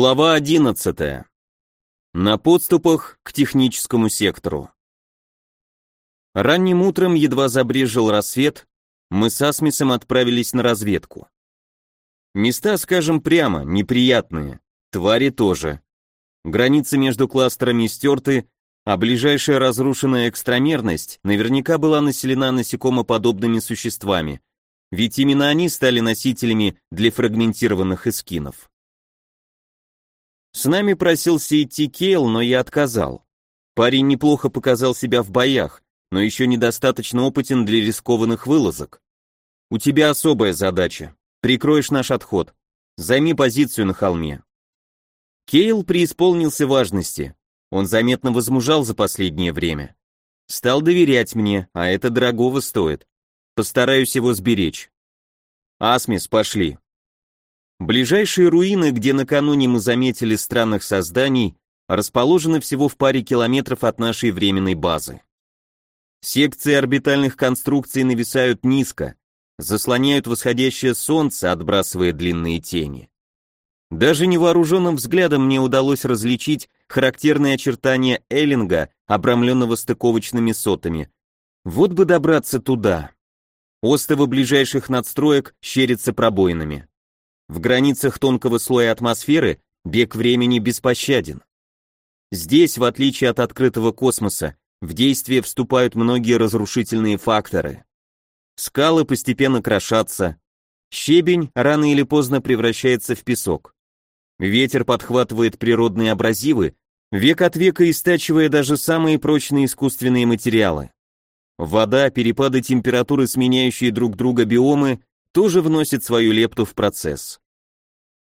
Глава 11. На подступах к техническому сектору. Ранним утром едва забрежил рассвет, мы с Асмисом отправились на разведку. Места, скажем прямо, неприятные, твари тоже. Границы между кластерами стерты, а ближайшая разрушенная экстрамерность наверняка была населена насекомоподобными существами, ведь именно они стали носителями для фрагментированных эскинов. С нами просился идти Кейл, но я отказал. Парень неплохо показал себя в боях, но еще недостаточно опытен для рискованных вылазок. У тебя особая задача. Прикроешь наш отход. Займи позицию на холме. Кейл преисполнился важности. Он заметно возмужал за последнее время. Стал доверять мне, а это дорогого стоит. Постараюсь его сберечь. Асмис, пошли. Ближайшие руины, где накануне мы заметили странных созданий, расположены всего в паре километров от нашей временной базы. Секции орбитальных конструкций нависают низко, заслоняют восходящее солнце, отбрасывая длинные тени. Даже невооруженным взглядом мне удалось различить характерные очертания Эллинга, обрамленного стыковочными сотами. Вот бы добраться туда. Остовы ближайших надстроек щерятся пробоинами. В границах тонкого слоя атмосферы бег времени беспощаден. Здесь, в отличие от открытого космоса, в действие вступают многие разрушительные факторы. Скалы постепенно крошатся, щебень рано или поздно превращается в песок. Ветер подхватывает природные абразивы, век от века истачивая даже самые прочные искусственные материалы. Вода, перепады температуры, сменяющие друг друга биомы, тоже вносит свою лепту в процесс.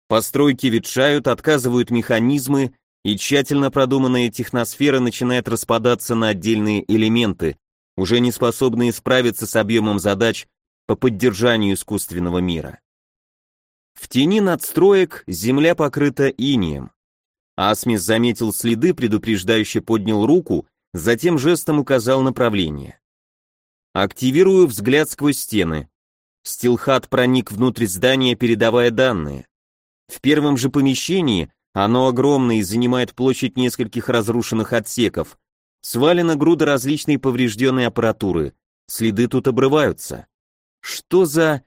Постройки ветшают, отказывают механизмы, и тщательно продуманная техносфера начинает распадаться на отдельные элементы, уже не способные справиться с объемом задач по поддержанию искусственного мира. В тени надстроек земля покрыта инием. Асмис заметил следы, предупреждающе поднял руку, затем жестом указал направление. Активирую взгляд сквозь стены. Стилхат проник внутрь здания, передавая данные. В первом же помещении, оно огромное и занимает площадь нескольких разрушенных отсеков, свалена груда различной поврежденной аппаратуры, следы тут обрываются. Что за...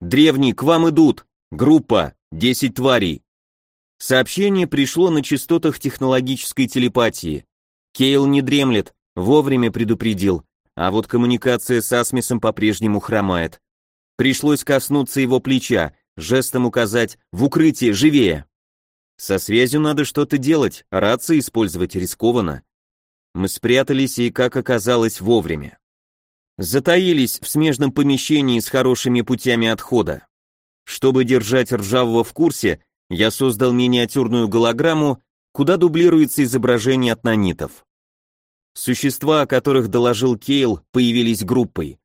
Древний, к вам идут! Группа, 10 тварей. Сообщение пришло на частотах технологической телепатии. Кейл не дремлет, вовремя предупредил, а вот коммуникация с Асмисом по-прежнему хромает. Пришлось коснуться его плеча, жестом указать «в укрытие, живее!». Со связью надо что-то делать, рации использовать рискованно. Мы спрятались и, как оказалось, вовремя. Затаились в смежном помещении с хорошими путями отхода. Чтобы держать ржавого в курсе, я создал миниатюрную голограмму, куда дублируется изображение от нанитов. Существа, о которых доложил Кейл, появились группой.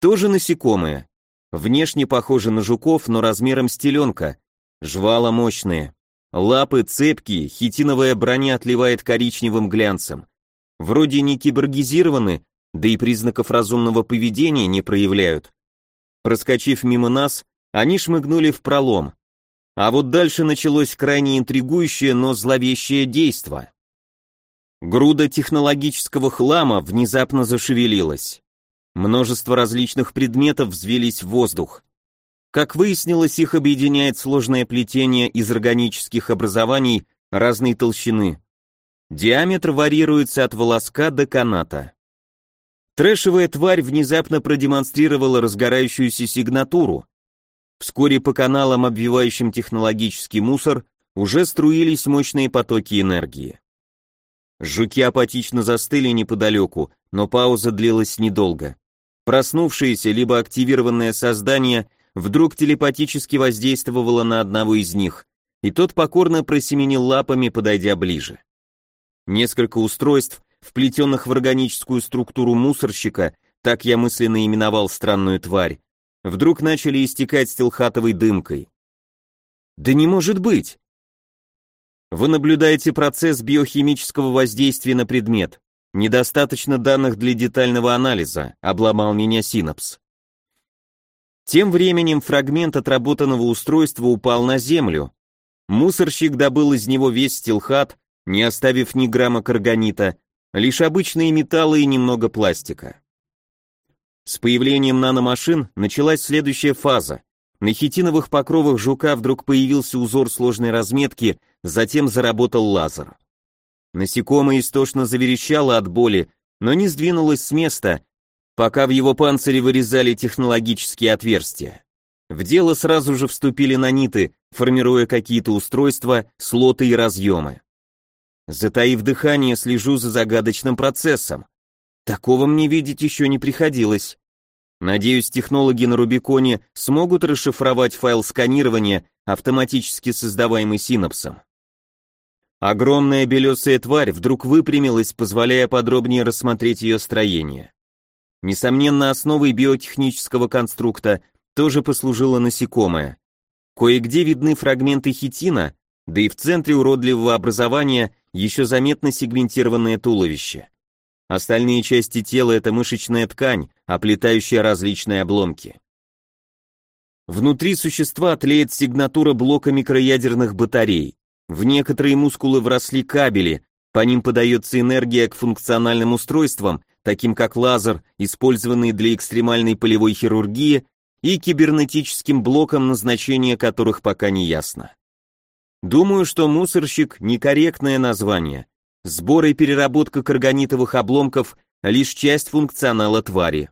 Тоже насекомые, Внешне похожи на жуков, но размером с теленка. Жвала мощные. Лапы цепкие, хитиновая броня отливает коричневым глянцем. Вроде не киборгизированы, да и признаков разумного поведения не проявляют. Проскочив мимо нас, они шмыгнули в пролом. А вот дальше началось крайне интригующее, но зловещее действо. Груда технологического хлама внезапно зашевелилась. Множество различных предметов взвелись в воздух. Как выяснилось, их объединяет сложное плетение из органических образований разной толщины. Диаметр варьируется от волоска до каната. Трэшевая тварь внезапно продемонстрировала разгорающуюся сигнатуру. Вскоре по каналам, обвивающим технологический мусор, уже струились мощные потоки энергии. Жуки апатично застыли неподалеку, но пауза длилась недолго. Проснувшееся либо активированное создание вдруг телепатически воздействовало на одного из них, и тот покорно просеменил лапами, подойдя ближе. Несколько устройств, вплетенных в органическую структуру мусорщика, так я мысленно именовал странную тварь, вдруг начали истекать стилхатовой дымкой. «Да не может быть!» Вы наблюдаете процесс биохимического воздействия на предмет. Недостаточно данных для детального анализа, обломал меня синапс. Тем временем фрагмент отработанного устройства упал на землю. Мусорщик добыл из него весь стилхат, не оставив ни грамма карганита, лишь обычные металлы и немного пластика. С появлением наномашин началась следующая фаза. На хитиновых покровах жука вдруг появился узор сложной разметки, затем заработал лазер. Насекомое истошно заверещало от боли, но не сдвинулось с места, пока в его панцире вырезали технологические отверстия. В дело сразу же вступили наниты, формируя какие-то устройства, слоты и разъемы. Затаив дыхание, слежу за загадочным процессом. Такого мне видеть еще не приходилось. Надеюсь, технологи на Рубиконе смогут расшифровать файл сканирования, автоматически создаваемый синапсом. Огромная белесая тварь вдруг выпрямилась, позволяя подробнее рассмотреть ее строение. Несомненно, основой биотехнического конструкта тоже послужило насекомое. Кое-где видны фрагменты хитина, да и в центре уродливого образования еще заметно сегментированное туловище. Остальные части тела — это мышечная ткань, оплетающая различные обломки. Внутри существа тлеет сигнатура блока микроядерных батарей. В некоторые мускулы вросли кабели, по ним подается энергия к функциональным устройствам, таким как лазер, использованный для экстремальной полевой хирургии, и кибернетическим блокам, назначение которых пока не ясно. Думаю, что мусорщик – некорректное название. Сбор и переработка карганитовых обломков – лишь часть функционала твари.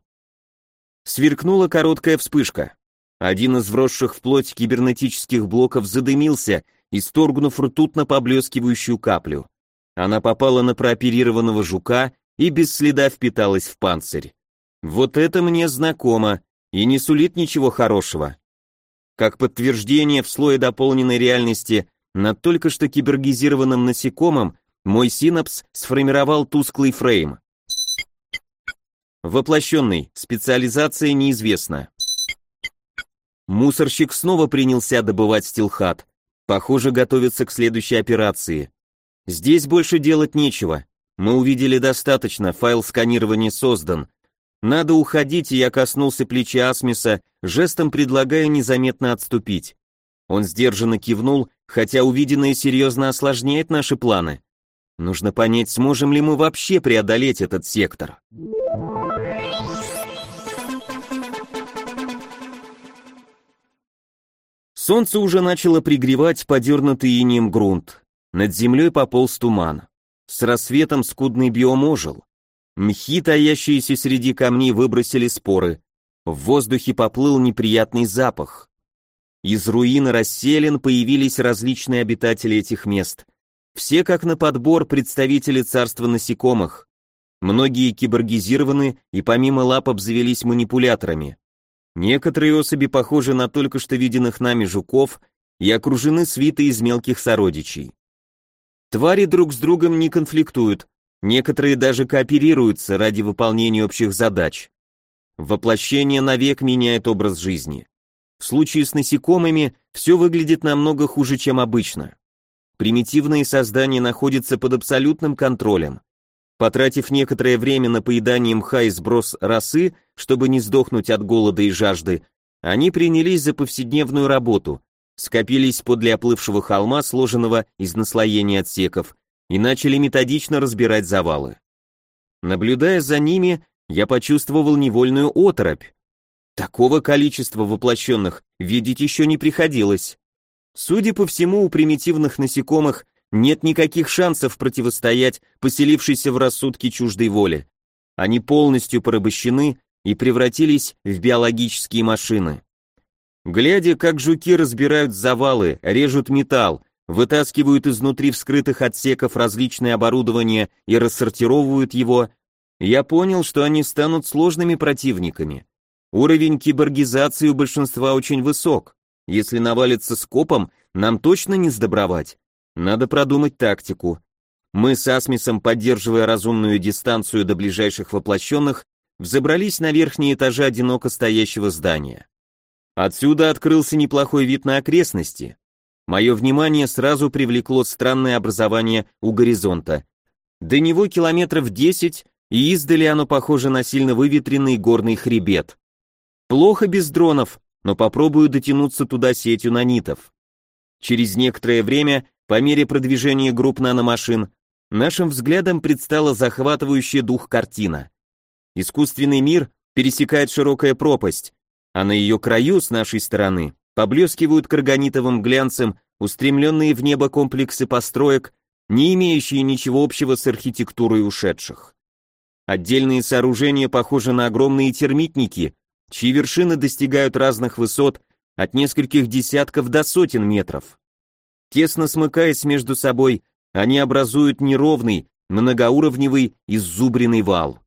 Сверкнула короткая вспышка. Один из вросших в плоть кибернетических блоков задымился, исторгнув ртутно поблескивающую каплю. Она попала на прооперированного жука и без следа впиталась в панцирь. Вот это мне знакомо и не сулит ничего хорошего. Как подтверждение в слое дополненной реальности над только что кибергизированным насекомым мой синапс сформировал тусклый фрейм. Воплощенный, специализация неизвестна. Мусорщик снова принялся добывать стилхат. Похоже, готовится к следующей операции. Здесь больше делать нечего. Мы увидели достаточно, файл сканирования создан. Надо уходить, и я коснулся плеча Асмиса, жестом предлагая незаметно отступить. Он сдержанно кивнул, хотя увиденное серьезно осложняет наши планы. Нужно понять, сможем ли мы вообще преодолеть этот сектор. Солнце уже начало пригревать подернутый инеем грунт. Над землей пополз туман. С рассветом скудный биом ожил. Мхи, таящиеся среди камней, выбросили споры. В воздухе поплыл неприятный запах. Из руин расселен появились различные обитатели этих мест. Все как на подбор представители царства насекомых. Многие киборгизированы и помимо лап обзавелись манипуляторами. Некоторые особи похожи на только что виденных нами жуков и окружены свитой из мелких сородичей. Твари друг с другом не конфликтуют, некоторые даже кооперируются ради выполнения общих задач. Воплощение навек меняет образ жизни. В случае с насекомыми все выглядит намного хуже, чем обычно. Примитивные создания находятся под абсолютным контролем. Потратив некоторое время на поедание мха и сброс росы, чтобы не сдохнуть от голода и жажды, они принялись за повседневную работу, скопились подле оплывшего холма, сложенного из наслоения отсеков, и начали методично разбирать завалы. Наблюдая за ними, я почувствовал невольную оторопь. Такого количества воплощенных видеть еще не приходилось. Судя по всему, у примитивных насекомых нет никаких шансов противостоять поселившейся в рассудке чуждой воле. Они полностью порабощены и превратились в биологические машины. Глядя, как жуки разбирают завалы, режут металл, вытаскивают изнутри вскрытых отсеков различное оборудование и рассортировывают его, я понял, что они станут сложными противниками. Уровень киборгизации у большинства очень высок. Если навалиться скопом, нам точно не сдобровать. Надо продумать тактику. Мы с Асмисом, поддерживая разумную дистанцию до ближайших воплощенных, взобрались на верхние этажи одиноко стоящего здания. Отсюда открылся неплохой вид на окрестности. Мое внимание сразу привлекло странное образование у горизонта. До него километров 10, и издали оно похоже на сильно выветренный горный хребет. Плохо без дронов, но попробую дотянуться туда сетью нанитов. Через некоторое время, по мере продвижения групп наномашин, нашим взглядом предстала захватывающая дух картина. Искусственный мир пересекает широкая пропасть, а на ее краю, с нашей стороны, поблескивают карганитовым глянцем устремленные в небо комплексы построек, не имеющие ничего общего с архитектурой ушедших. Отдельные сооружения похожи на огромные термитники, чьи вершины достигают разных высот от нескольких десятков до сотен метров. Тесно смыкаясь между собой, они образуют неровный, многоуровневый иззубренный вал.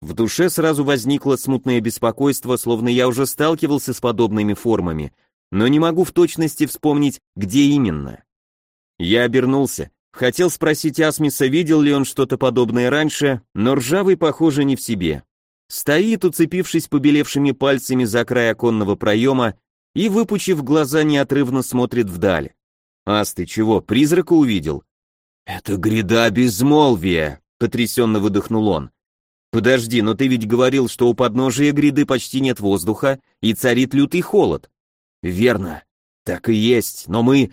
В душе сразу возникло смутное беспокойство, словно я уже сталкивался с подобными формами, но не могу в точности вспомнить, где именно. Я обернулся, хотел спросить Асмиса, видел ли он что-то подобное раньше, но ржавый, похоже, не в себе. Стоит, уцепившись побелевшими пальцами за край оконного проема и, выпучив глаза, неотрывно смотрит вдаль. «Ас, ты чего, призрака увидел?» «Это гряда безмолвия», — потрясенно выдохнул он. Подожди, но ты ведь говорил, что у подножия гряды почти нет воздуха и царит лютый холод. Верно. Так и есть, но мы...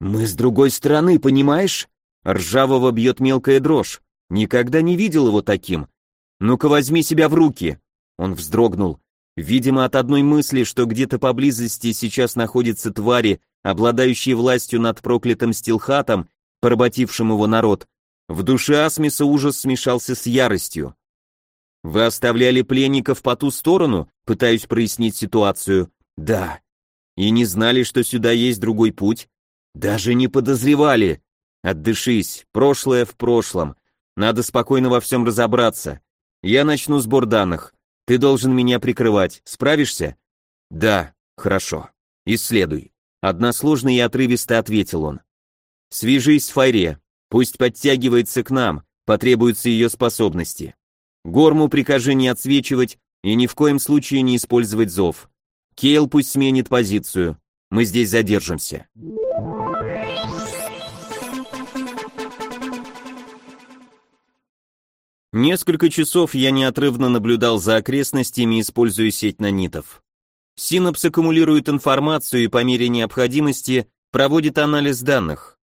Мы с другой стороны, понимаешь? Ржавого бьет мелкая дрожь. Никогда не видел его таким. Ну-ка возьми себя в руки. Он вздрогнул. Видимо, от одной мысли, что где-то поблизости сейчас находятся твари, обладающие властью над проклятым стилхатом, поработившим его народ, в душе Асмиса ужас смешался с яростью. Вы оставляли пленников по ту сторону? Пытаюсь прояснить ситуацию. Да. И не знали, что сюда есть другой путь? Даже не подозревали. Отдышись, прошлое в прошлом. Надо спокойно во всем разобраться. Я начну сбор данных. Ты должен меня прикрывать. Справишься? Да, хорошо. Исследуй. Односложно и отрывисто ответил он. Свяжись с Файре. Пусть подтягивается к нам. Потребуются ее способности. Горму прикажи не отсвечивать и ни в коем случае не использовать зов. Кейл пусть сменит позицию. Мы здесь задержимся. Несколько часов я неотрывно наблюдал за окрестностями, используя сеть нанитов. Синапс аккумулирует информацию и по мере необходимости проводит анализ данных.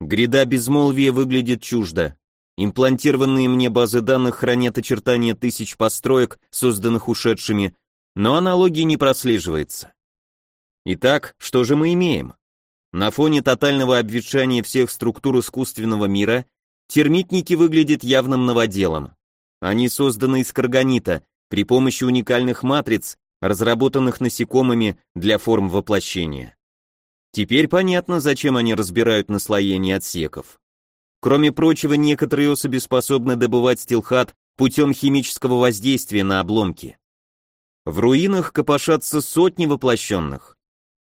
Гряда безмолвия выглядит чуждо. Имплантированные мне базы данных хранят очертания тысяч построек, созданных ушедшими, но аналогии не прослеживается. Итак, что же мы имеем? На фоне тотального обветшания всех структур искусственного мира термитники выглядят явным новоделом. Они созданы из карганита при помощи уникальных матриц, разработанных насекомыми для форм воплощения. Теперь понятно, зачем они разбирают наслоение отсеков. Кроме прочего, некоторые особи способны добывать стилхат путем химического воздействия на обломки. В руинах копошатся сотни воплощенных.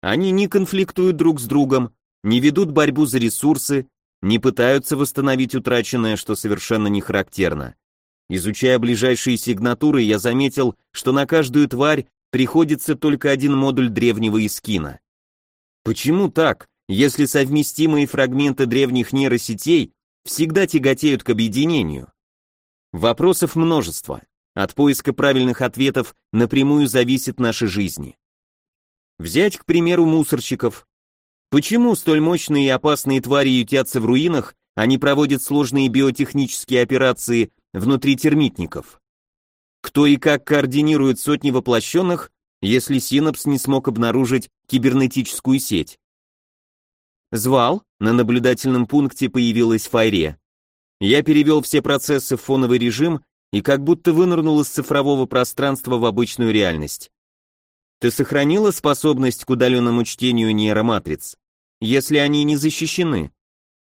Они не конфликтуют друг с другом, не ведут борьбу за ресурсы, не пытаются восстановить утраченное, что совершенно не характерно. Изучая ближайшие сигнатуры, я заметил, что на каждую тварь приходится только один модуль древнего искина. Почему так, если совместимые фрагменты древних нейросетей всегда тяготеют к объединению. Вопросов множество. От поиска правильных ответов напрямую зависит наша жизнь. Взять, к примеру, мусорщиков. Почему столь мощные и опасные твари ютятся в руинах, а не проводят сложные биотехнические операции внутри термитников? Кто и как координирует сотни воплощенных, если синапс не смог обнаружить кибернетическую сеть? Звал, на наблюдательном пункте появилась Файре. Я перевел все процессы в фоновый режим и как будто вынырнул из цифрового пространства в обычную реальность. Ты сохранила способность к удаленному чтению нейроматриц, если они не защищены?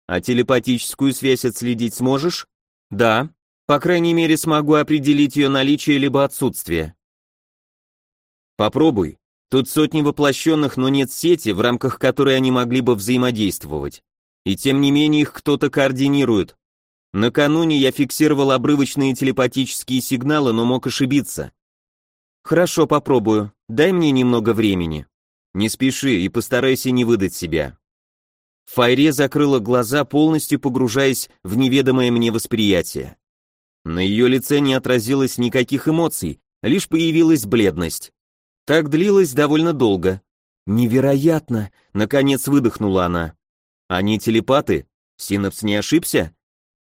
А телепатическую связь отследить сможешь? Да. По крайней мере, смогу определить ее наличие либо отсутствие. Попробуй. Тут сотни воплощенных, но нет сети, в рамках которой они могли бы взаимодействовать. И тем не менее их кто-то координирует. Накануне я фиксировал обрывочные телепатические сигналы, но мог ошибиться. Хорошо, попробую. Дай мне немного времени. Не спеши и постарайся не выдать себя. Файре закрыла глаза, полностью погружаясь в неведомое мне восприятие. На ее лице не отразилось никаких эмоций, лишь появилась бледность. Так длилось довольно долго. Невероятно, наконец выдохнула она. Они телепаты? Синапс не ошибся?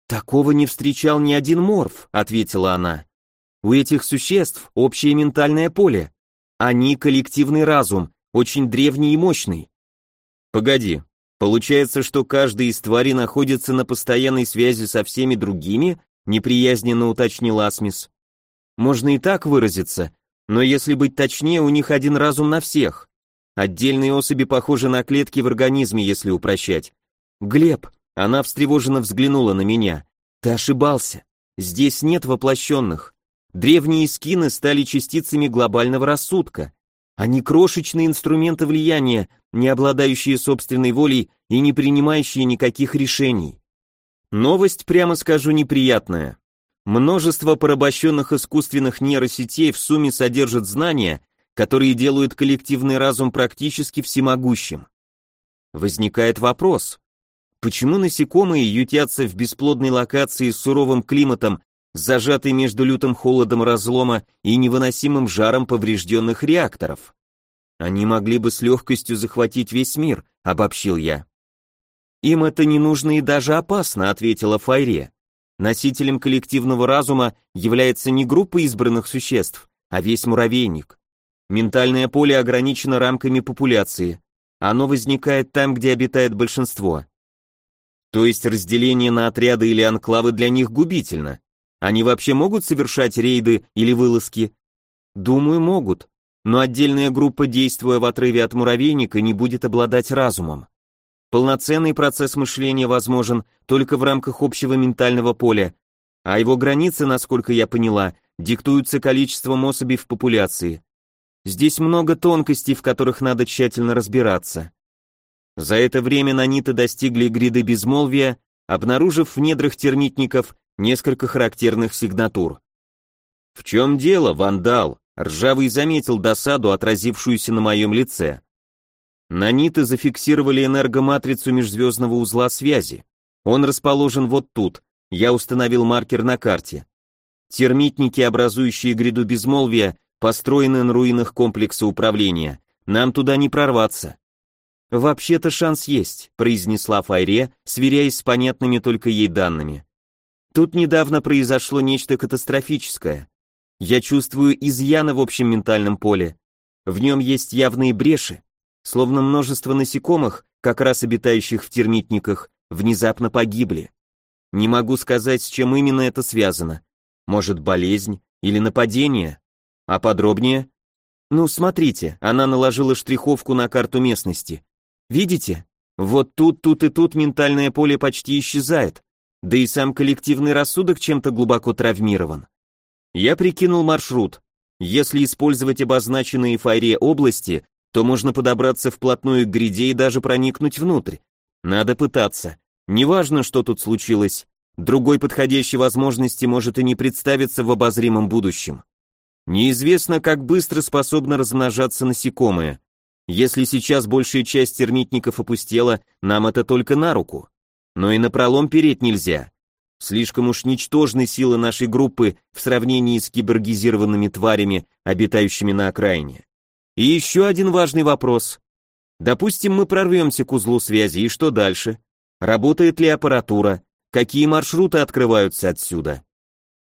Такого не встречал ни один морф, ответила она. У этих существ общее ментальное поле. Они коллективный разум, очень древний и мощный. Погоди, получается, что каждый из тварей находится на постоянной связи со всеми другими? Неприязненно уточнил Асмис. Можно и так выразиться, но если быть точнее, у них один разум на всех. Отдельные особи похожи на клетки в организме, если упрощать. Глеб, она встревоженно взглянула на меня. Ты ошибался. Здесь нет воплощенных. Древние скины стали частицами глобального рассудка. Они крошечные инструменты влияния, не обладающие собственной волей и не принимающие никаких решений. Новость, прямо скажу, неприятная. Множество порабощенных искусственных нейросетей в сумме содержат знания, которые делают коллективный разум практически всемогущим. Возникает вопрос, почему насекомые ютятся в бесплодной локации с суровым климатом зажатый между лютым холодом разлома и невыносимым жаром поврежденных реакторов. Они могли бы с легкостью захватить весь мир, обобщил я. Им это не нужно и даже опасно, ответила Файре. Носителем коллективного разума является не группа избранных существ, а весь муравейник. Ментальное поле ограничено рамками популяции. Оно возникает там, где обитает большинство. То есть разделение на отряды или анклавы для них губительно. Они вообще могут совершать рейды или вылазки? Думаю, могут. Но отдельная группа, действуя в отрыве от муравейника, не будет обладать разумом. Полноценный процесс мышления возможен только в рамках общего ментального поля, а его границы, насколько я поняла, диктуются количеством особей в популяции. Здесь много тонкостей, в которых надо тщательно разбираться. За это время наниты достигли гриды безмолвия, обнаружив в недрах термитников несколько характерных сигнатур. «В чем дело, вандал?» Ржавый заметил досаду, отразившуюся на моем лице. Наниты зафиксировали энергоматрицу межзвездного узла связи. Он расположен вот тут, я установил маркер на карте. Термитники, образующие гряду безмолвия, построены на руинах комплекса управления. Нам туда не прорваться. Вообще-то шанс есть, произнесла Файре, сверяясь с понятными только ей данными. Тут недавно произошло нечто катастрофическое. Я чувствую изъяны в общем ментальном поле. В нем есть явные бреши, словно множество насекомых, как раз обитающих в термитниках, внезапно погибли. Не могу сказать, с чем именно это связано. Может, болезнь или нападение? А подробнее? Ну, смотрите, она наложила штриховку на карту местности. Видите? Вот тут, тут и тут ментальное поле почти исчезает да и сам коллективный рассудок чем-то глубоко травмирован. Я прикинул маршрут. Если использовать обозначенные Файре области, то можно подобраться вплотную к гряде и даже проникнуть внутрь. Надо пытаться. Неважно, что тут случилось. Другой подходящей возможности может и не представиться в обозримом будущем. Неизвестно, как быстро способны размножаться насекомые. Если сейчас большая часть термитников опустела, нам это только на руку. Но и на пролом переть нельзя. Слишком уж ничтожны силы нашей группы в сравнении с киборгизированными тварями, обитающими на окраине. И еще один важный вопрос. Допустим, мы прорвемся к узлу связи, и что дальше? Работает ли аппаратура? Какие маршруты открываются отсюда?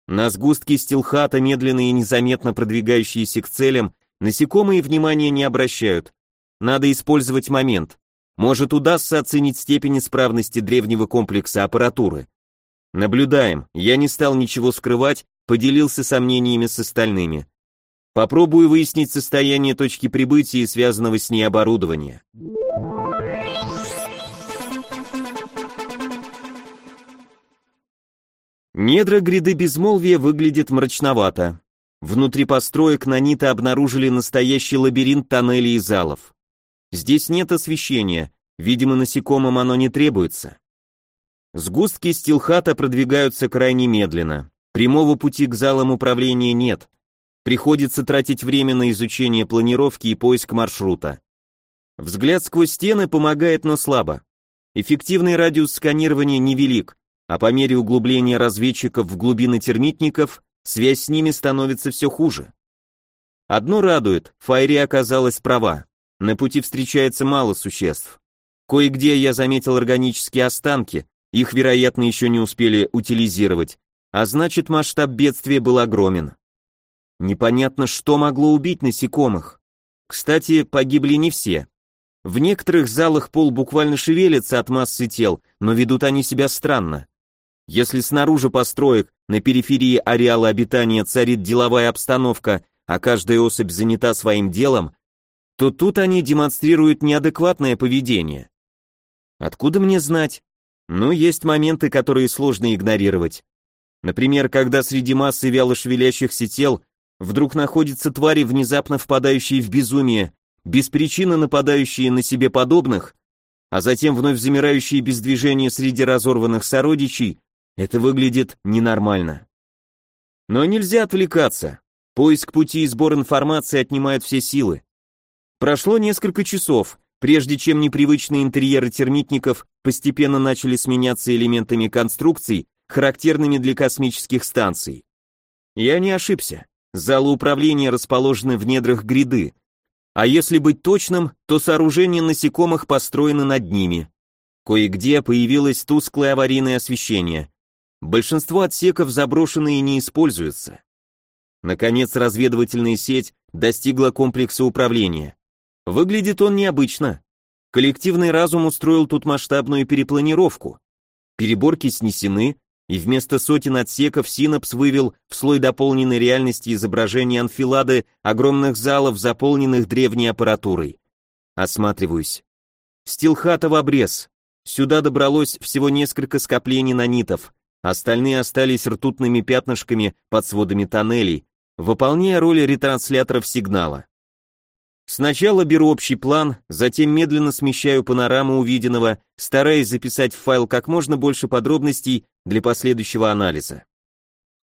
На сгустки стилхата, медленно и незаметно продвигающиеся к целям, насекомые внимания не обращают. Надо использовать момент. Может удастся оценить степень исправности древнего комплекса аппаратуры. Наблюдаем, я не стал ничего скрывать, поделился сомнениями с остальными. Попробую выяснить состояние точки прибытия и связанного с ней оборудования. Недра гряды безмолвия выглядит мрачновато. Внутри построек наниты обнаружили настоящий лабиринт тоннелей и залов. Здесь нет освещения, видимо, насекомым оно не требуется. Сгустки стилхата продвигаются крайне медленно. Прямого пути к залам управления нет. Приходится тратить время на изучение планировки и поиск маршрута. Взгляд сквозь стены помогает, но слабо. Эффективный радиус сканирования невелик, а по мере углубления разведчиков в глубины термитников связь с ними становится все хуже. Одно радует, Файри оказалась права. На пути встречается мало существ. Кое-где я заметил органические останки, их, вероятно, еще не успели утилизировать, а значит масштаб бедствия был огромен. Непонятно, что могло убить насекомых. Кстати, погибли не все. В некоторых залах пол буквально шевелится от массы тел, но ведут они себя странно. Если снаружи построек на периферии ареала обитания царит деловая обстановка, а каждая особь занята своим делом, то тут они демонстрируют неадекватное поведение. Откуда мне знать? Ну, есть моменты, которые сложно игнорировать. Например, когда среди массы вяло шевелящихся тел вдруг находятся твари, внезапно впадающие в безумие, без причины нападающие на себе подобных, а затем вновь замирающие без движения среди разорванных сородичей, это выглядит ненормально. Но нельзя отвлекаться. Поиск пути и сбор информации отнимает все силы. Прошло несколько часов, прежде чем непривычные интерьеры термитников постепенно начали сменяться элементами конструкций, характерными для космических станций. Я не ошибся. Залы управления расположены в недрах гряды. А если быть точным, то сооружения насекомых построены над ними. Кое-где появилось тусклое аварийное освещение. Большинство отсеков заброшены и не используются. Наконец, разведывательная сеть достигла комплекса управления. Выглядит он необычно. Коллективный разум устроил тут масштабную перепланировку. Переборки снесены, и вместо сотен отсеков синапс вывел в слой дополненной реальности изображение анфилады огромных залов, заполненных древней аппаратурой. Осматриваюсь. Стилхата в обрез. Сюда добралось всего несколько скоплений нанитов, остальные остались ртутными пятнышками под сводами тоннелей, выполняя роль ретрансляторов сигнала. Сначала беру общий план, затем медленно смещаю панораму увиденного, стараясь записать в файл как можно больше подробностей для последующего анализа.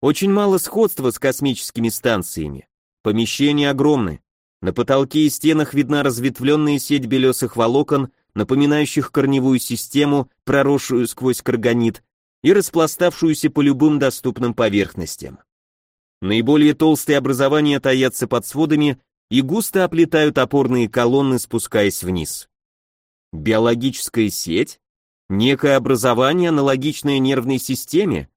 Очень мало сходства с космическими станциями. Помещения огромны. На потолке и стенах видна разветвленная сеть белесых волокон, напоминающих корневую систему, проросшую сквозь карганит и распластавшуюся по любым доступным поверхностям. Наиболее толстые образования таятся под сводами и густо оплетают опорные колонны, спускаясь вниз. Биологическая сеть? Некое образование, аналогичное нервной системе?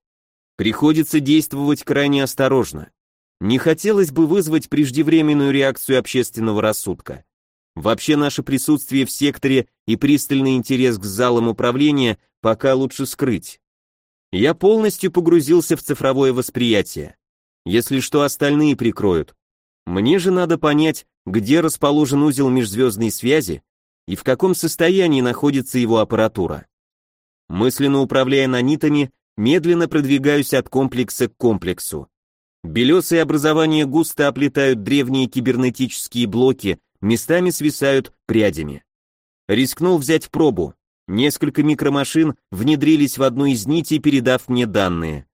Приходится действовать крайне осторожно. Не хотелось бы вызвать преждевременную реакцию общественного рассудка. Вообще наше присутствие в секторе и пристальный интерес к залам управления пока лучше скрыть. Я полностью погрузился в цифровое восприятие. Если что, остальные прикроют. Мне же надо понять, где расположен узел межзвездной связи и в каком состоянии находится его аппаратура. Мысленно управляя нанитами, медленно продвигаюсь от комплекса к комплексу. Белесые образования густо оплетают древние кибернетические блоки, местами свисают прядями. Рискнул взять пробу. Несколько микромашин внедрились в одну из нитей, передав мне данные.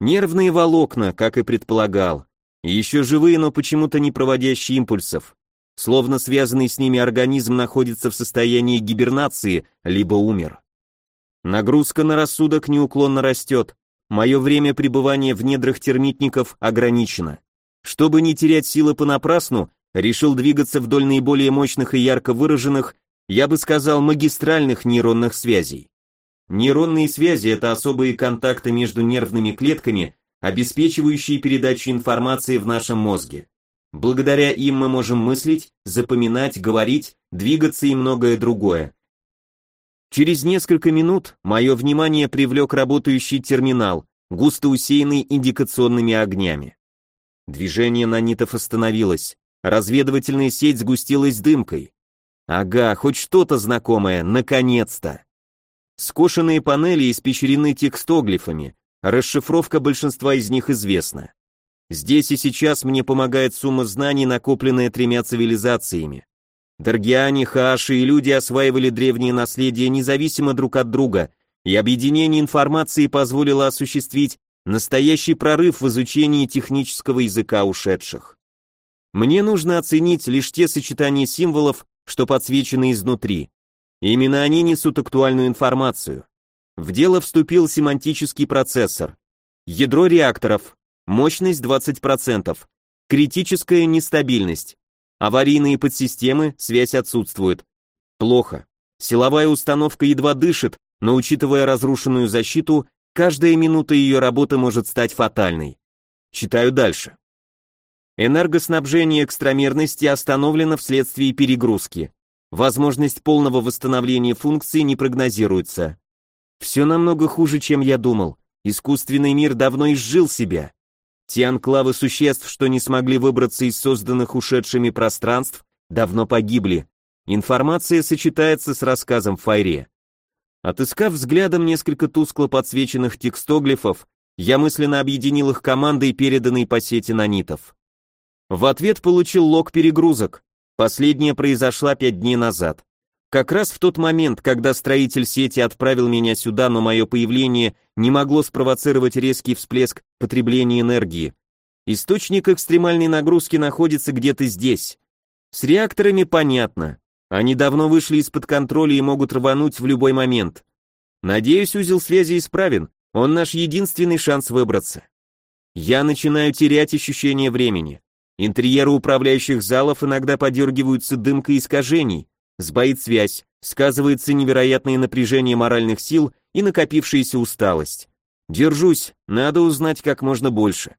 Нервные волокна, как и предполагал. Еще живые, но почему-то не проводящие импульсов. Словно связанный с ними организм находится в состоянии гибернации, либо умер. Нагрузка на рассудок неуклонно растет. Мое время пребывания в недрах термитников ограничено. Чтобы не терять силы понапрасну, решил двигаться вдоль наиболее мощных и ярко выраженных, я бы сказал, магистральных нейронных связей. Нейронные связи – это особые контакты между нервными клетками, обеспечивающие передачу информации в нашем мозге. Благодаря им мы можем мыслить, запоминать, говорить, двигаться и многое другое. Через несколько минут мое внимание привлек работающий терминал, густо усеянный индикационными огнями. Движение нанитов остановилось, разведывательная сеть сгустилась дымкой. Ага, хоть что-то знакомое, наконец-то. Скошенные панели испещрены текстоглифами, Расшифровка большинства из них известна. Здесь и сейчас мне помогает сумма знаний, накопленная тремя цивилизациями. Даргиане, Хааши и люди осваивали древнее наследие независимо друг от друга, и объединение информации позволило осуществить настоящий прорыв в изучении технического языка ушедших. Мне нужно оценить лишь те сочетания символов, что подсвечены изнутри. Именно они несут актуальную информацию. В дело вступил семантический процессор. Ядро реакторов. Мощность 20%. Критическая нестабильность. Аварийные подсистемы, связь отсутствует. Плохо. Силовая установка едва дышит, но учитывая разрушенную защиту, каждая минута ее работы может стать фатальной. Читаю дальше. Энергоснабжение экстрамерности остановлено вследствие перегрузки. Возможность полного восстановления функции не прогнозируется. Все намного хуже, чем я думал. Искусственный мир давно изжил себя. Те анклавы существ, что не смогли выбраться из созданных ушедшими пространств, давно погибли. Информация сочетается с рассказом Файре. Отыскав взглядом несколько тускло подсвеченных текстоглифов, я мысленно объединил их командой, переданной по сети нанитов. В ответ получил лог перегрузок. Последняя произошла пять дней назад. Как раз в тот момент, когда строитель сети отправил меня сюда, но мое появление не могло спровоцировать резкий всплеск потребления энергии. Источник экстремальной нагрузки находится где-то здесь. С реакторами понятно. Они давно вышли из-под контроля и могут рвануть в любой момент. Надеюсь, узел связи исправен. Он наш единственный шанс выбраться. Я начинаю терять ощущение времени. Интерьеры управляющих залов иногда подергиваются дымкой искажений, сбоит связь, сказывается невероятное напряжение моральных сил и накопившаяся усталость. Держусь, надо узнать как можно больше.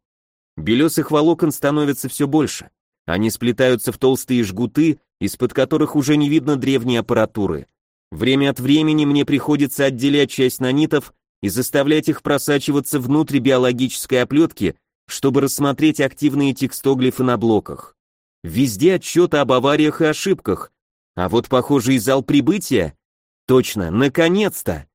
Белесых волокон становится все больше. Они сплетаются в толстые жгуты, из-под которых уже не видно древней аппаратуры. Время от времени мне приходится отделять часть нанитов и заставлять их просачиваться внутрь биологической оплетки, чтобы рассмотреть активные текстоглифы на блоках. Везде отчеты об авариях и ошибках, а вот похожий зал прибытия... Точно, наконец-то!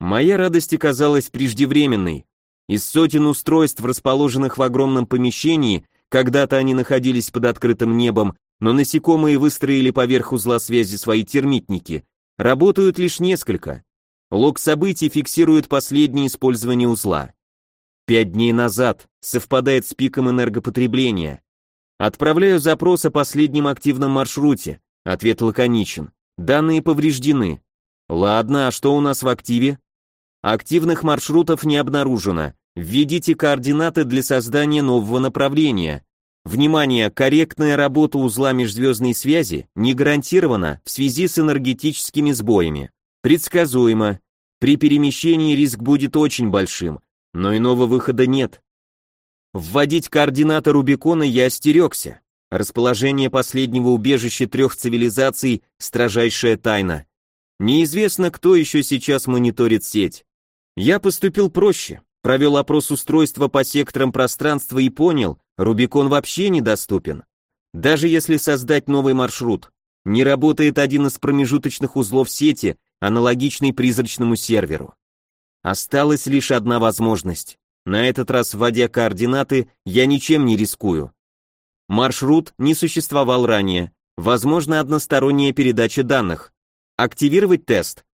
Моя радость оказалась преждевременной. Из сотен устройств, расположенных в огромном помещении, когда-то они находились под открытым небом, но насекомые выстроили поверх узла связи свои термитники. Работают лишь несколько. Лог событий фиксирует последнее использование узла. Пять дней назад, совпадает с пиком энергопотребления. Отправляю запрос о последнем активном маршруте. Ответ лаконичен. Данные повреждены. Ладно, а что у нас в активе? Активных маршрутов не обнаружено. Введите координаты для создания нового направления. Внимание, корректная работа узла межзвездной связи не гарантирована в связи с энергетическими сбоями. Предсказуемо. При перемещении риск будет очень большим, но иного выхода нет. Вводить координаты Рубикона я остерегся. Расположение последнего убежища трех цивилизаций – строжайшая тайна. Неизвестно, кто еще сейчас мониторит сеть. Я поступил проще, провел опрос устройства по секторам пространства и понял, Рубикон вообще недоступен. Даже если создать новый маршрут, не работает один из промежуточных узлов сети, аналогичный призрачному серверу. Осталась лишь одна возможность. На этот раз, вводя координаты, я ничем не рискую. Маршрут не существовал ранее. Возможно, односторонняя передача данных. Активировать тест?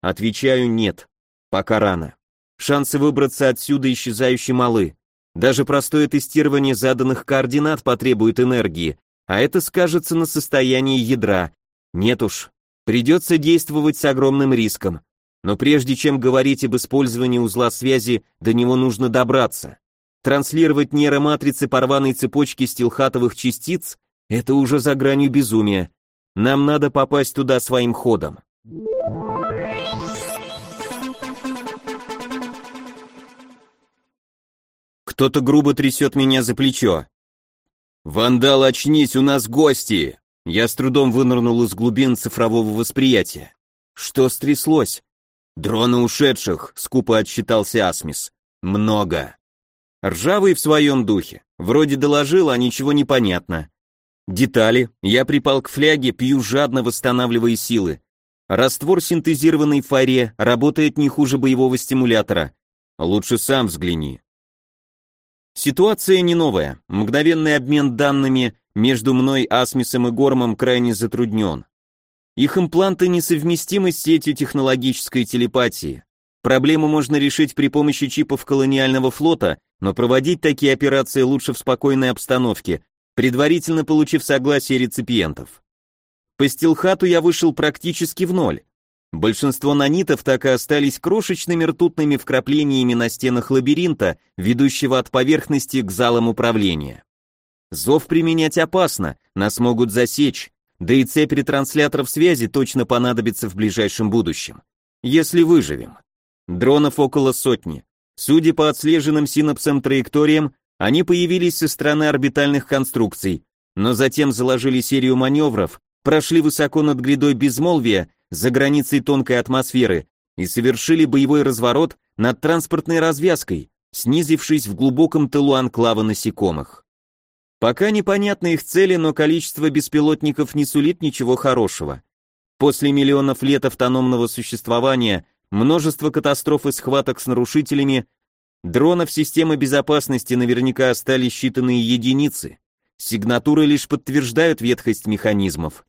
Отвечаю нет. Пока рано. Шансы выбраться отсюда исчезающе малы. Даже простое тестирование заданных координат потребует энергии, а это скажется на состоянии ядра. Нет уж, придется действовать с огромным риском. Но прежде чем говорить об использовании узла связи, до него нужно добраться. Транслировать нейроматрицы по рваной цепочке стилхатовых частиц – это уже за гранью безумия. Нам надо попасть туда своим ходом. Кто-то грубо трясет меня за плечо. «Вандал, очнись, у нас гости!» Я с трудом вынырнул из глубин цифрового восприятия. Что стряслось? «Дроны ушедших», — скупо отсчитался Асмис. «Много». Ржавый в своем духе. Вроде доложил, а ничего не понятно. Детали. Я припал к фляге, пью жадно, восстанавливая силы. Раствор, синтезированный в фаре, работает не хуже боевого стимулятора. Лучше сам взгляни. Ситуация не новая. Мгновенный обмен данными между мной, Асмисом и Гормом крайне затруднен. Их импланты несовместимы с сетью технологической телепатии. Проблему можно решить при помощи чипов колониального флота, но проводить такие операции лучше в спокойной обстановке, предварительно получив согласие реципиентов. По стилхату я вышел практически в ноль. Большинство нанитов так и остались крошечными ртутными вкраплениями на стенах лабиринта, ведущего от поверхности к залам управления. Зов применять опасно, нас могут засечь, да и цепь ретрансляторов связи точно понадобится в ближайшем будущем. Если выживем. Дронов около сотни. Судя по отслеженным синапсам траекториям, они появились со стороны орбитальных конструкций, но затем заложили серию маневров, прошли высоко над грядой безмолвия, за границей тонкой атмосферы, и совершили боевой разворот над транспортной развязкой, снизившись в глубоком тылу анклава насекомых. Пока непонятны их цели, но количество беспилотников не сулит ничего хорошего. После миллионов лет автономного существования, множество катастроф и схваток с нарушителями, дронов системы безопасности наверняка остались считанные единицы. Сигнатуры лишь подтверждают ветхость механизмов.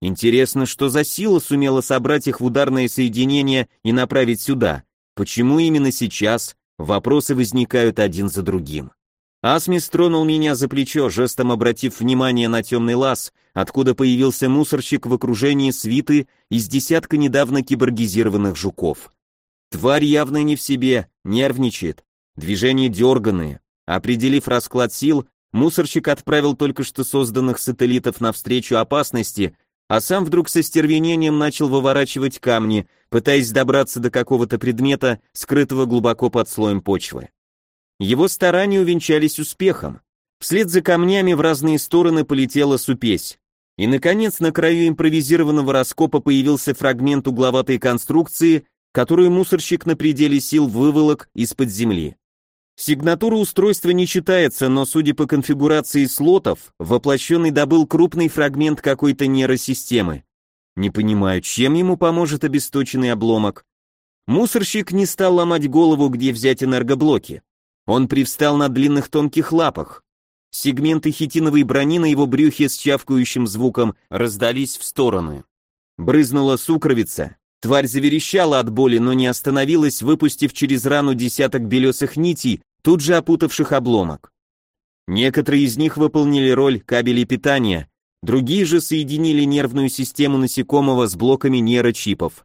Интересно, что за сила сумела собрать их в ударное соединение и направить сюда? Почему именно сейчас? Вопросы возникают один за другим. Асмис тронул меня за плечо, жестом обратив внимание на темный лаз, откуда появился мусорщик в окружении свиты из десятка недавно киборгизированных жуков. Тварь явно не в себе, нервничает, движения дерганые. Определив расклад сил, мусорщик отправил только что созданных сателлитов навстречу опасности, а сам вдруг со стервенением начал выворачивать камни, пытаясь добраться до какого-то предмета, скрытого глубоко под слоем почвы. Его старания увенчались успехом. Вслед за камнями в разные стороны полетела супесь. И, наконец, на краю импровизированного раскопа появился фрагмент угловатой конструкции, которую мусорщик на пределе сил выволок из-под земли. Сигнатура устройства не читается, но, судя по конфигурации слотов, воплощенный добыл крупный фрагмент какой-то нейросистемы. Не понимаю, чем ему поможет обесточенный обломок. Мусорщик не стал ломать голову, где взять энергоблоки. Он привстал на длинных тонких лапах. Сегменты хитиновой брони на его брюхе с чавкающим звуком раздались в стороны. Брызнула сукровица. Тварь заверещала от боли, но не остановилась, выпустив через рану десяток белесых нитей, тут же опутавших обломок. Некоторые из них выполнили роль кабелей питания, другие же соединили нервную систему насекомого с блоками нейрочипов.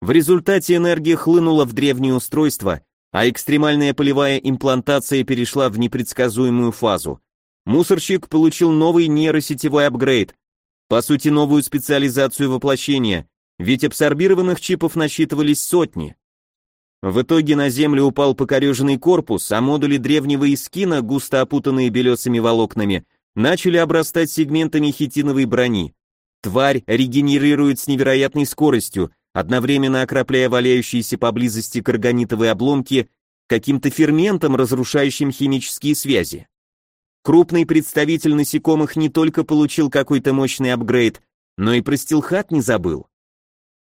В результате энергия хлынула в древнее устройство, а экстремальная полевая имплантация перешла в непредсказуемую фазу. Мусорщик получил новый нейросетевой апгрейд, по сути новую специализацию воплощения, ведь абсорбированных чипов насчитывались сотни. В итоге на землю упал покореженный корпус, а модули древнего искина, густо опутанные белесыми волокнами, начали обрастать сегментами хитиновой брони. Тварь регенерирует с невероятной скоростью, одновременно окропляя валяющиеся поблизости карганитовые обломки каким-то ферментом, разрушающим химические связи. Крупный представитель насекомых не только получил какой-то мощный апгрейд, но и про стилхат не забыл.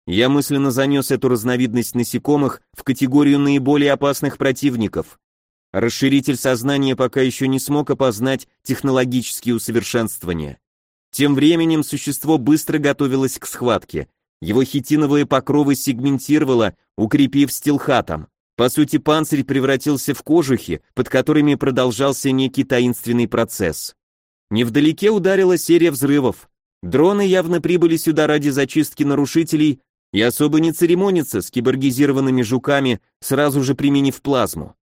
Я мысленно занес эту разновидность насекомых в категорию наиболее опасных противников. Расширитель сознания пока еще не смог опознать технологические усовершенствования. Тем временем существо быстро готовилось к схватке — его хитиновые покровы сегментировало, укрепив стилхатом. По сути, панцирь превратился в кожухи, под которыми продолжался некий таинственный процесс. Невдалеке ударила серия взрывов. Дроны явно прибыли сюда ради зачистки нарушителей и особо не церемонятся с киборгизированными жуками, сразу же применив плазму.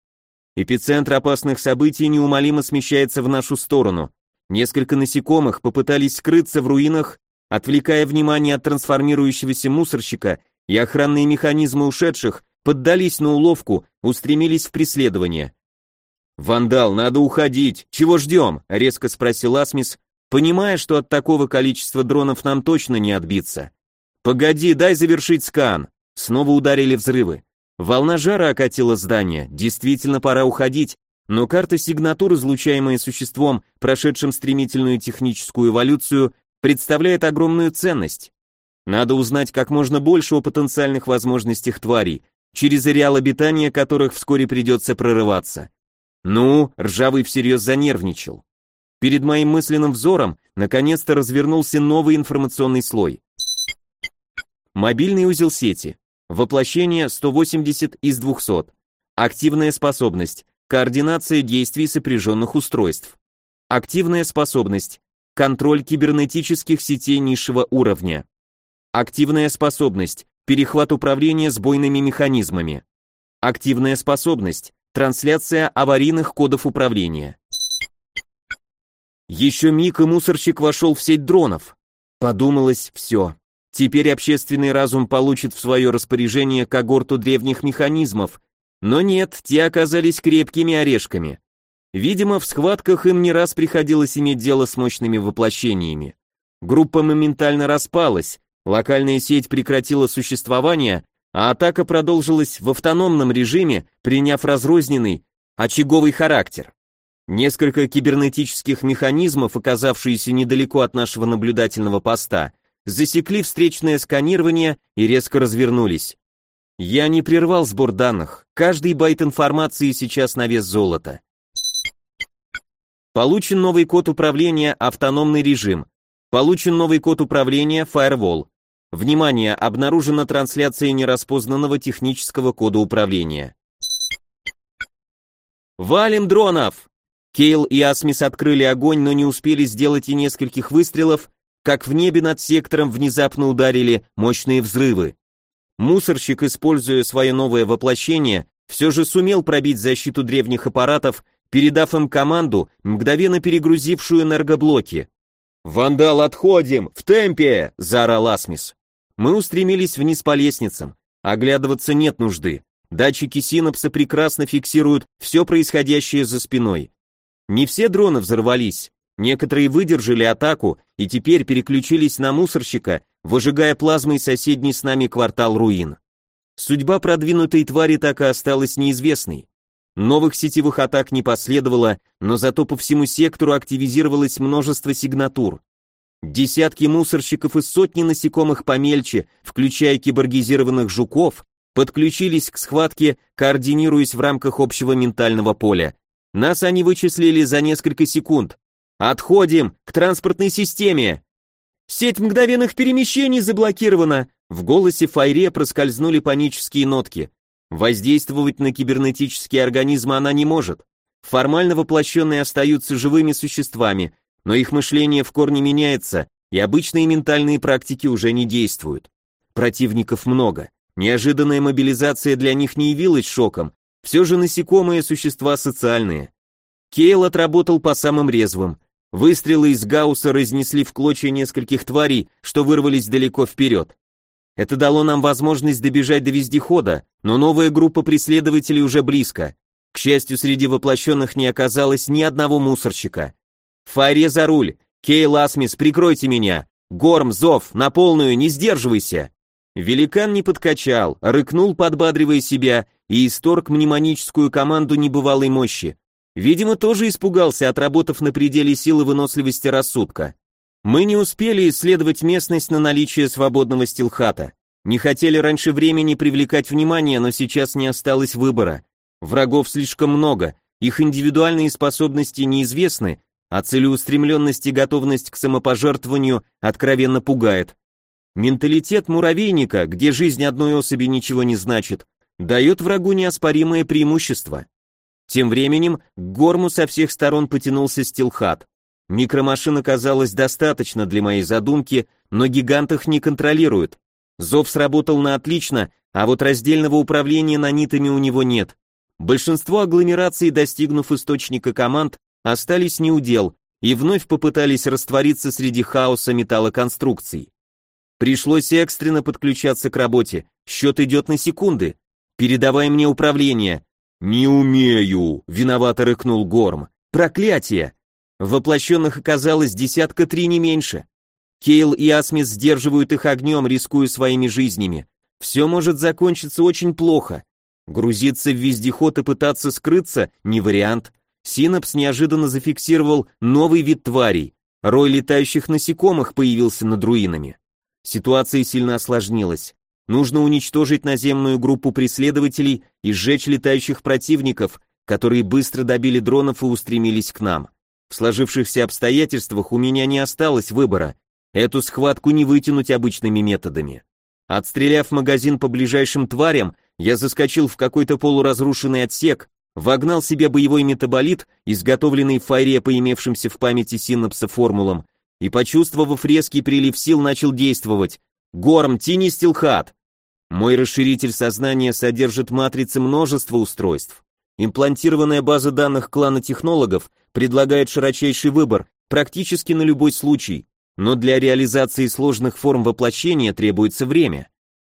Эпицентр опасных событий неумолимо смещается в нашу сторону. Несколько насекомых попытались скрыться в руинах Отвлекая внимание от трансформирующегося мусорщика, и охранные механизмы ушедших поддались на уловку, устремились в преследование. «Вандал, надо уходить! Чего ждем?» — резко спросил Асмис, понимая, что от такого количества дронов нам точно не отбиться. «Погоди, дай завершить скан!» Снова ударили взрывы. Волна жара окатила здание, действительно пора уходить, но карта сигнатур, излучаемая существом, прошедшим стремительную техническую эволюцию, представляет огромную ценность. Надо узнать как можно больше о потенциальных возможностях тварей, через ареал обитания которых вскоре придется прорываться. Ну, Ржавый всерьез занервничал. Перед моим мысленным взором наконец-то развернулся новый информационный слой. Мобильный узел сети. Воплощение 180 из 200. Активная способность. Координация действий сопряженных устройств. Активная способность контроль кибернетических сетей низшего уровня. Активная способность, перехват управления сбойными механизмами. Активная способность, трансляция аварийных кодов управления. Еще миг и мусорщик вошел в сеть дронов. Подумалось, все. Теперь общественный разум получит в свое распоряжение когорту древних механизмов. Но нет, те оказались крепкими орешками. Видимо, в схватках им не раз приходилось иметь дело с мощными воплощениями. Группа моментально распалась, локальная сеть прекратила существование, а атака продолжилась в автономном режиме, приняв разрозненный, очаговый характер. Несколько кибернетических механизмов, оказавшиеся недалеко от нашего наблюдательного поста, засекли встречное сканирование и резко развернулись. Я не прервал сбор данных, каждый байт информации сейчас на вес золота. Получен новый код управления «Автономный режим». Получен новый код управления «Firewall». Внимание, обнаружена трансляция нераспознанного технического кода управления. «Валим дронов!» Кейл и Асмис открыли огонь, но не успели сделать и нескольких выстрелов, как в небе над сектором внезапно ударили мощные взрывы. Мусорщик, используя свое новое воплощение, все же сумел пробить защиту древних аппаратов, передав им команду, мгновенно перегрузившую энергоблоки. «Вандал, отходим! В темпе!» – заорал Асмис. Мы устремились вниз по лестницам. Оглядываться нет нужды. Датчики синапса прекрасно фиксируют все происходящее за спиной. Не все дроны взорвались. Некоторые выдержали атаку и теперь переключились на мусорщика, выжигая плазмой соседний с нами квартал руин. Судьба продвинутой твари так и осталась неизвестной. Новых сетевых атак не последовало, но зато по всему сектору активизировалось множество сигнатур. Десятки мусорщиков и сотни насекомых помельче, включая киборгизированных жуков, подключились к схватке, координируясь в рамках общего ментального поля. Нас они вычислили за несколько секунд. Отходим к транспортной системе. Сеть мгновенных перемещений заблокирована. В голосе Файре проскользнули панические нотки. Воздействовать на кибернетические организмы она не может. Формально воплощенные остаются живыми существами, но их мышление в корне меняется, и обычные ментальные практики уже не действуют. Противников много. Неожиданная мобилизация для них не явилась шоком. Все же насекомые существа социальные. Кейл отработал по самым резвым. Выстрелы из Гаусса разнесли в клочья нескольких тварей, что вырвались далеко вперед. Это дало нам возможность добежать до вездехода, но новая группа преследователей уже близко. К счастью, среди воплощенных не оказалось ни одного мусорщика. Фаре за руль! Кейл Асмис, прикройте меня! Горм, Зов, на полную, не сдерживайся!» Великан не подкачал, рыкнул, подбадривая себя, и исторг мнемоническую команду небывалой мощи. Видимо, тоже испугался, отработав на пределе силы выносливости рассудка. Мы не успели исследовать местность на наличие свободного стилхата. Не хотели раньше времени привлекать внимание, но сейчас не осталось выбора. Врагов слишком много, их индивидуальные способности неизвестны, а целеустремленность и готовность к самопожертвованию откровенно пугает. Менталитет муравейника, где жизнь одной особи ничего не значит, дает врагу неоспоримое преимущество. Тем временем к горму со всех сторон потянулся стилхат. Микромашин оказалось достаточно для моей задумки, но гигант их не контролирует. Зов сработал на отлично, а вот раздельного управления нанитами у него нет. Большинство агломераций, достигнув источника команд, остались неудел и вновь попытались раствориться среди хаоса металлоконструкций. Пришлось экстренно подключаться к работе, счет идет на секунды. Передавай мне управление. Не умею, виновато рыкнул Горм. Проклятие! Воплощенных оказалось десятка три не меньше. Кейл и Асмис сдерживают их огнем, рискуя своими жизнями. Все может закончиться очень плохо. Грузиться в вездеход и пытаться скрыться – не вариант. Синапс неожиданно зафиксировал новый вид тварей. Рой летающих насекомых появился над руинами. Ситуация сильно осложнилась. Нужно уничтожить наземную группу преследователей и сжечь летающих противников, которые быстро добили дронов и устремились к нам. В сложившихся обстоятельствах у меня не осталось выбора. Эту схватку не вытянуть обычными методами. Отстреляв магазин по ближайшим тварям, я заскочил в какой-то полуразрушенный отсек, вогнал себе боевой метаболит, изготовленный в файре по имевшимся в памяти синапса формулам, и, почувствовав резкий прилив сил, начал действовать. «Горм, тяни стилхат!» Мой расширитель сознания содержит матрицы множества устройств. Имплантированная база данных клана технологов предлагает широчайший выбор, практически на любой случай, но для реализации сложных форм воплощения требуется время.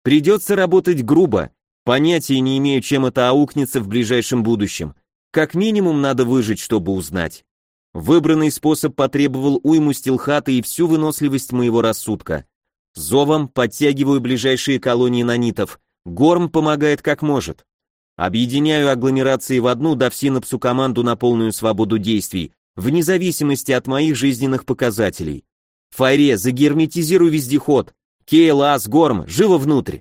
Придется работать грубо, понятия не имею, чем это аукнется в ближайшем будущем. Как минимум надо выжить, чтобы узнать. Выбранный способ потребовал уйму стилхата и всю выносливость моего рассудка. Зовом подтягиваю ближайшие колонии нанитов. Горм помогает как может. Объединяю агломерации в одну, дав синапсу команду на полную свободу действий, вне зависимости от моих жизненных показателей. Файре, загерметизируй вездеход. Кейл, Ас, Горм, живо внутрь.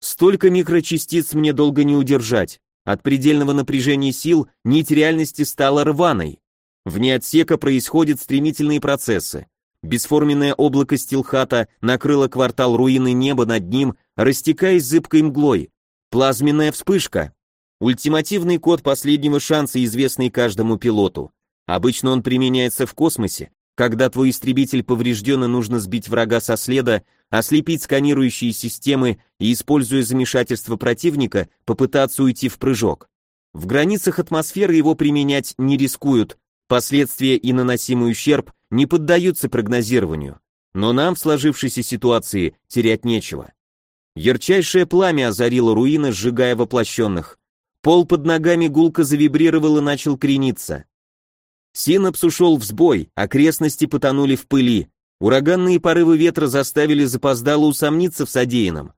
Столько микрочастиц мне долго не удержать. От предельного напряжения сил нить реальности стала рваной. Вне отсека происходят стремительные процессы. Бесформенное облако стилхата накрыло квартал руины неба над ним, растекаясь зыбкой мглой. Плазменная вспышка. Ультимативный код последнего шанса, известный каждому пилоту. Обычно он применяется в космосе, когда твой истребитель поврежден и нужно сбить врага со следа, ослепить сканирующие системы и, используя замешательство противника, попытаться уйти в прыжок. В границах атмосферы его применять не рискуют, последствия и наносимый ущерб не поддаются прогнозированию. Но нам в сложившейся ситуации терять нечего. Ярчайшее пламя озарило руины, сжигая воплощенных. Пол под ногами гулко завибрировал и начал крениться. Синапс ушел в сбой, окрестности потонули в пыли. Ураганные порывы ветра заставили запоздало усомниться в содеянном.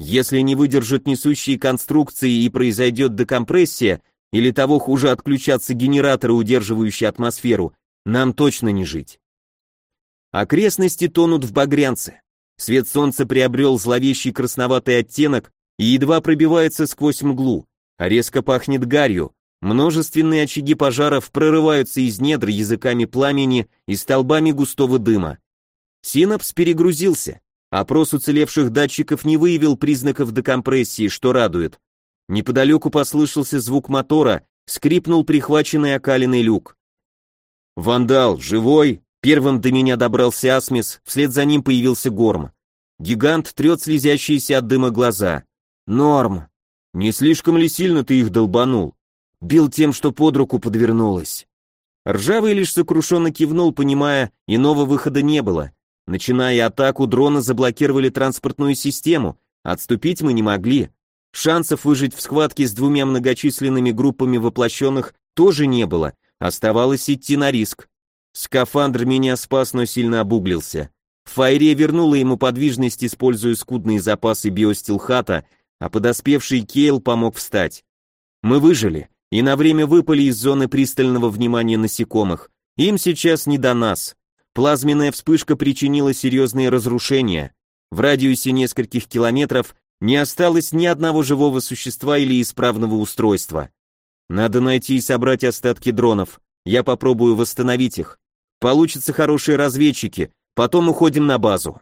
Если не выдержат несущие конструкции и произойдет декомпрессия, или того хуже отключатся генераторы, удерживающие атмосферу, нам точно не жить. Окрестности тонут в багрянце. Свет солнца приобрел зловещий красноватый оттенок и едва пробивается сквозь мглу, а резко пахнет гарью, Множественные очаги пожаров прорываются из недр языками пламени и столбами густого дыма. Синапс перегрузился. Опрос уцелевших датчиков не выявил признаков декомпрессии, что радует. Неподалеку послышался звук мотора, скрипнул прихваченный окаленный люк. «Вандал, живой?» Первым до меня добрался Асмис, вслед за ним появился Горм. Гигант трет слезящиеся от дыма глаза. «Норм. Не слишком ли сильно ты их долбанул?» Бил тем, что под руку подвернулось. Ржавый лишь сокрушенно кивнул, понимая, иного выхода не было. Начиная атаку, дроны заблокировали транспортную систему, отступить мы не могли. Шансов выжить в схватке с двумя многочисленными группами воплощенных тоже не было, оставалось идти на риск. Скафандр меня спас, но сильно обуглился. Файре вернула ему подвижность, используя скудные запасы биостилхата, а подоспевший Кейл помог встать. Мы выжили, и на время выпали из зоны пристального внимания насекомых. Им сейчас не до нас. Плазменная вспышка причинила серьезные разрушения. В радиусе нескольких километров не осталось ни одного живого существа или исправного устройства. Надо найти и собрать остатки дронов. Я попробую восстановить их. Получатся хорошие разведчики, потом уходим на базу.